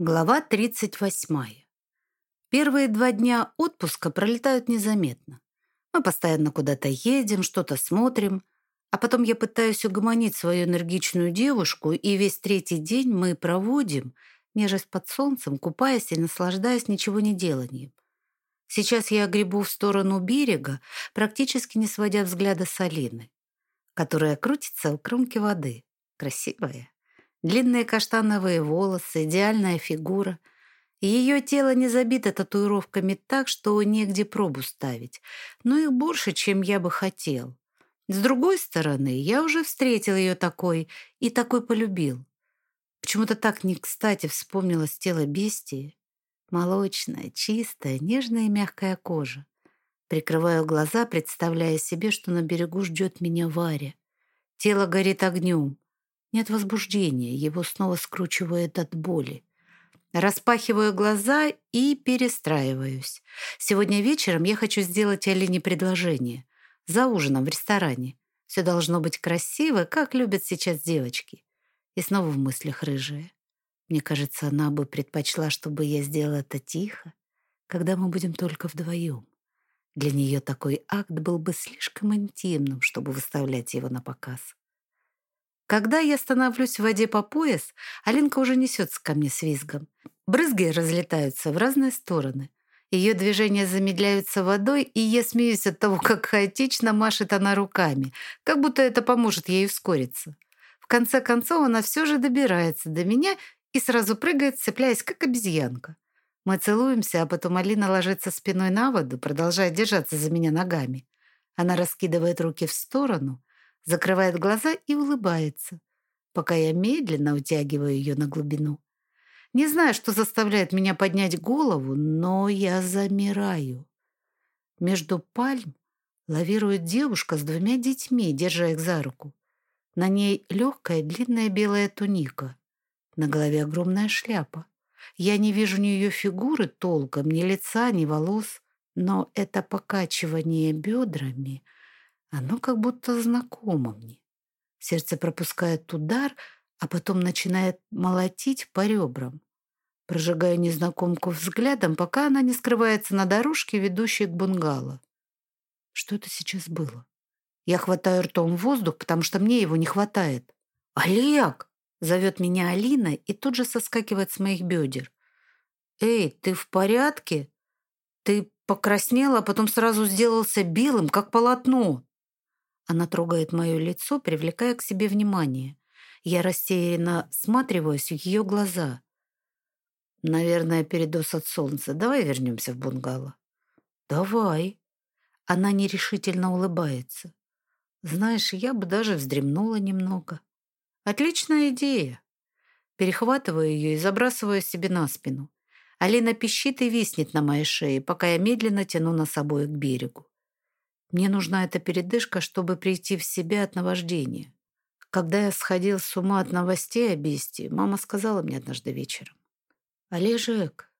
Глава 38. Первые два дня отпуска пролетают незаметно. Мы постоянно куда-то едем, что-то смотрим, а потом я пытаюсь угомонить свою энергичную девушку, и весь третий день мы проводим, нежесть под солнцем, купаясь и наслаждаясь ничего не деланием. Сейчас я гребу в сторону берега, практически не сводя взгляда с Алины, которая крутится у кромки воды. Красивая. Длинные каштановые волосы, идеальная фигура. Ее тело не забито татуировками так, что негде пробу ставить. Но их больше, чем я бы хотел. С другой стороны, я уже встретил ее такой и такой полюбил. Почему-то так не кстати вспомнилось тело бестии. Молочная, чистая, нежная и мягкая кожа. Прикрываю глаза, представляя себе, что на берегу ждет меня Варя. Тело горит огнем. Нет возбуждения, его снова скручивает от боли. Распахиваю глаза и перестраиваюсь. Сегодня вечером я хочу сделать Алине предложение. За ужином в ресторане. Все должно быть красиво, как любят сейчас девочки. И снова в мыслях рыжая. Мне кажется, она бы предпочла, чтобы я сделала это тихо, когда мы будем только вдвоем. Для нее такой акт был бы слишком интимным, чтобы выставлять его на показ. Когда я становлюсь в воде по пояс, Алинка уже несется ко мне с визгом. Брызги разлетаются в разные стороны. Ее движения замедляются водой, и я смеюсь от того, как хаотично машет она руками, как будто это поможет ей ускориться. В конце концов, она все же добирается до меня и сразу прыгает, цепляясь, как обезьянка. Мы целуемся, а потом Алина ложится спиной на воду, продолжая держаться за меня ногами. Она раскидывает руки в сторону, закрывает глаза и улыбается, пока я медленно утягиваю ее на глубину. Не знаю, что заставляет меня поднять голову, но я замираю. Между пальм лавирует девушка с двумя детьми, держа их за руку. На ней легкая длинная белая туника. На голове огромная шляпа. Я не вижу ни ее фигуры толком, ни лица, ни волос, но это покачивание бедрами — оно как будто знакомо мне. Сердце пропускает удар, а потом начинает молотить по ребрам. Прожигаю незнакомку взглядом, пока она не скрывается на дорожке, ведущей к бунгало. Что это сейчас было? Я хватаю ртом воздух, потому что мне его не хватает. «Олег!» — зовет меня Алина и тут же соскакивает с моих бедер. «Эй, ты в порядке? Ты покраснел, а потом сразу сделался белым, как полотно». Она трогает мое лицо, привлекая к себе внимание. Я рассеянно сматриваюсь в ее глаза. «Наверное, передоз от солнца. Давай вернемся в бунгало». «Давай». Она нерешительно улыбается. «Знаешь, я бы даже вздремнула немного». «Отличная идея». Перехватываю ее и забрасываю себе на спину. Алина пищит и виснет на моей шее, пока я медленно тяну нас обоих к берегу. Мне нужна эта передышка, чтобы прийти в себя от наваждения. Когда я сходил с ума от новостей о бестии, мама сказала мне однажды вечером. «Олежек,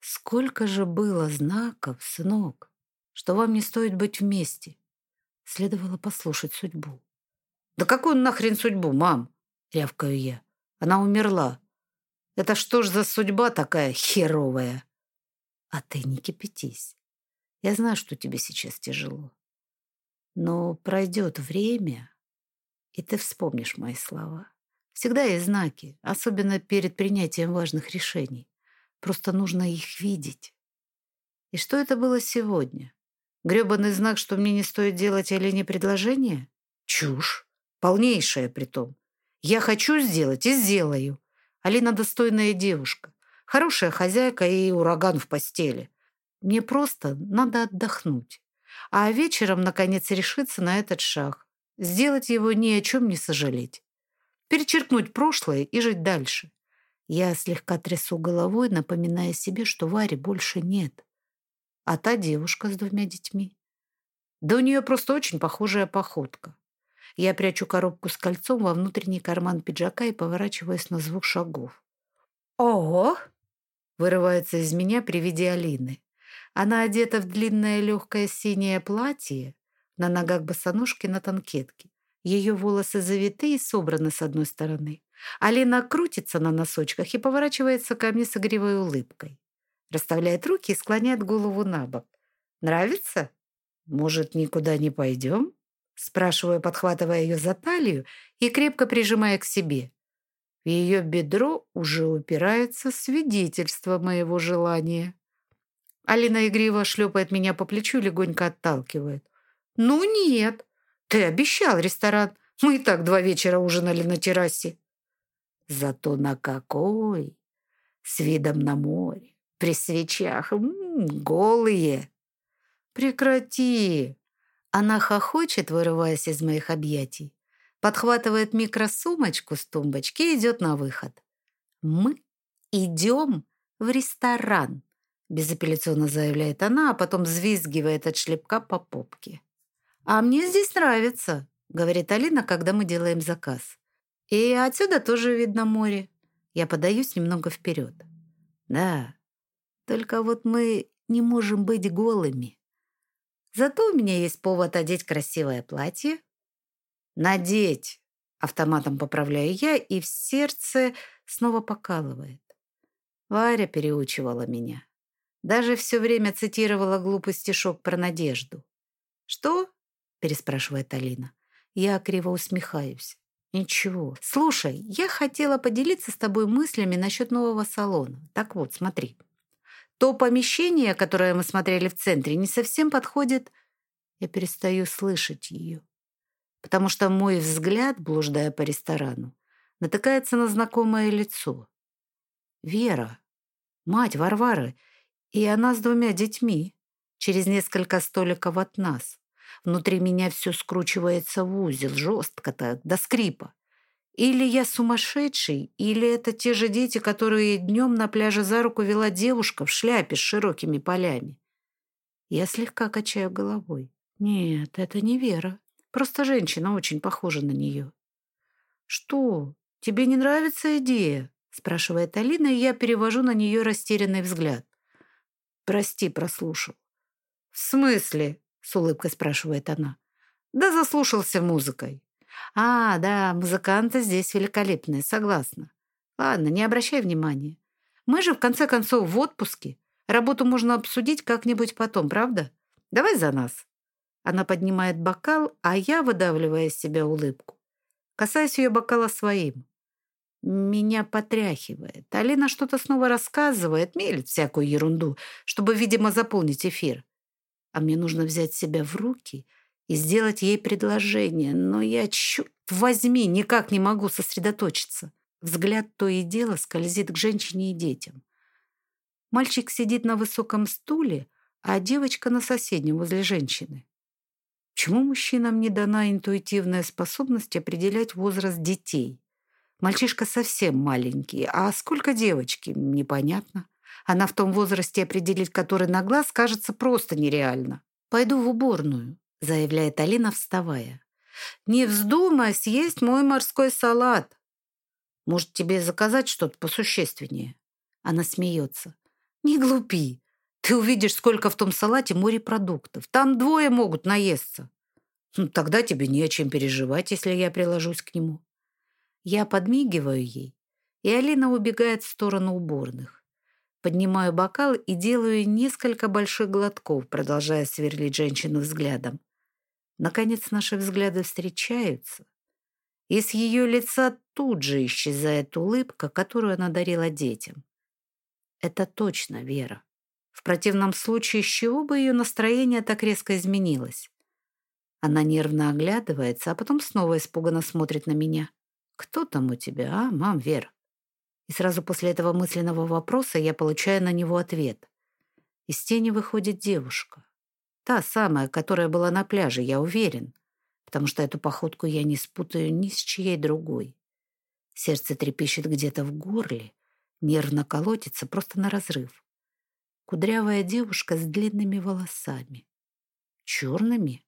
сколько же было знаков, сынок, что вам не стоит быть вместе?» Следовало послушать судьбу. «Да какую нахрен судьбу, мам?» — рявкаю я. «Она умерла. Это что ж за судьба такая херовая?» «А ты не кипятись. Я знаю, что тебе сейчас тяжело. Но пройдет время, и ты вспомнишь мои слова. Всегда есть знаки, особенно перед принятием важных решений. Просто нужно их видеть. И что это было сегодня? Грёбаный знак, что мне не стоит делать Олене предложение? Чушь. Полнейшая притом. Я хочу сделать и сделаю. Алина достойная девушка. Хорошая хозяйка и ураган в постели. Мне просто надо отдохнуть. А вечером, наконец, решиться на этот шаг. Сделать его ни о чем не сожалеть. Перечеркнуть прошлое и жить дальше. Я слегка трясу головой, напоминая себе, что Вари больше нет. А та девушка с двумя детьми? Да у нее просто очень похожая походка. Я прячу коробку с кольцом во внутренний карман пиджака и поворачиваюсь на звук шагов. «Ого!» — вырывается из меня при виде Алины. Она одета в длинное легкое синее платье, на ногах босоножки на танкетке. Ее волосы завиты и собраны с одной стороны, Алина крутится на носочках и поворачивается ко мне с игривой улыбкой. Расставляет руки и склоняет голову на бок. «Нравится? Может, никуда не пойдем?» Спрашиваю, подхватывая ее за талию и крепко прижимая к себе. В ее бедро уже упирается свидетельство моего желания. Алина игриво шлепает меня по плечу и легонько отталкивает. «Ну нет, ты обещал ресторан. Мы и так два вечера ужинали на террасе». «Зато на какой! С видом на море, при свечах, м -м, голые!» «Прекрати!» Она хохочет, вырываясь из моих объятий, подхватывает микросумочку с тумбочки и идет на выход. «Мы идем в ресторан», безапелляционно заявляет она, а потом взвизгивает от шлепка по попке. «А мне здесь нравится», — говорит Алина, когда мы делаем заказ. «И отсюда тоже видно море». Я подаюсь немного вперед. «Да, только вот мы не можем быть голыми. Зато у меня есть повод одеть красивое платье». «Надеть!» — автоматом поправляю я, и в сердце снова покалывает. Варя переучивала меня. Даже все время цитировала глупый стишок про надежду. «Что?» — переспрашивает Алина. Я криво усмехаюсь. «Ничего. Слушай, я хотела поделиться с тобой мыслями насчет нового салона. Так вот, смотри. То помещение, которое мы смотрели в центре, не совсем подходит...» Я перестаю слышать ее, потому что мой взгляд, блуждая по ресторану, натыкается на знакомое лицо. Вера, мать Варвары, и она с двумя детьми, через несколько столиков от нас. Внутри меня все скручивается в узел, жестко так, до скрипа. Или я сумасшедший, или это те же дети, которые днем на пляже за руку вела девушка в шляпе с широкими полями. Я слегка качаю головой. Нет, это не Вера. Просто женщина очень похожа на нее. «Что, тебе не нравится идея?» спрашивает Алина, и я перевожу на нее растерянный взгляд. Прости, прослушал. В смысле? С улыбкой спрашивает она. Да заслушался музыкой. А, да, музыканты здесь великолепные, согласна. Ладно, не обращай внимания. Мы же, в конце концов, в отпуске. Работу можно обсудить как-нибудь потом, правда? Давай за нас. Она поднимает бокал, а я, выдавливая из себя улыбку, касаюсь ее бокала своим. Меня потряхивает. Алина что-то снова рассказывает, мелет всякую ерунду, чтобы, видимо, заполнить эфир. А мне нужно взять себя в руки и сделать ей предложение. Но я, черт возьми, никак не могу сосредоточиться. Взгляд то и дело скользит к женщине и детям. Мальчик сидит на высоком стуле, а девочка на соседнем возле женщины. Почему мужчинам не дана интуитивная способность определять возраст детей? Мальчишка совсем маленький, а сколько девочки, непонятно. Она в том возрасте, определить который на глаз, кажется просто нереально. «Пойду в уборную», — заявляет Алина, вставая. «Не вздумай съесть мой морской салат. Может, тебе заказать что-то посущественнее?» Она смеется. «Не глупи. Ты увидишь, сколько в том салате морепродуктов. Там двое могут наесться. Ну, тогда тебе не о чем переживать, если я приложусь к нему». Я подмигиваю ей, и Алина убегает в сторону уборных. Поднимаю бокал и делаю несколько больших глотков, продолжая сверлить женщину взглядом. Наконец наши взгляды встречаются, и с ее лица тут же исчезает улыбка, которую она дарила детям. Это точно Вера. В противном случае, с чего бы ее настроение так резко изменилось? Она нервно оглядывается, а потом снова испуганно смотрит на меня. «Кто там у тебя, а, мам Вер?» И сразу после этого мысленного вопроса я получаю на него ответ. Из тени выходит девушка. Та самая, которая была на пляже, я уверен, потому что эту походку я не спутаю ни с чьей другой. Сердце трепещет где-то в горле, нервно колотится просто на разрыв. Кудрявая девушка с длинными волосами. Черными?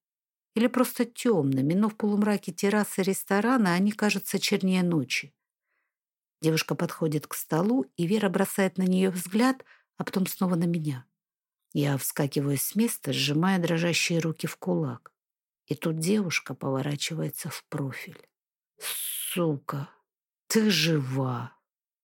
Или просто темными, но в полумраке террасы ресторана они кажутся чернее ночи. Девушка подходит к столу, и Вера бросает на нее взгляд, а потом снова на меня. Я вскакиваю с места, сжимая дрожащие руки в кулак. И тут девушка поворачивается в профиль. «Сука! Ты жива.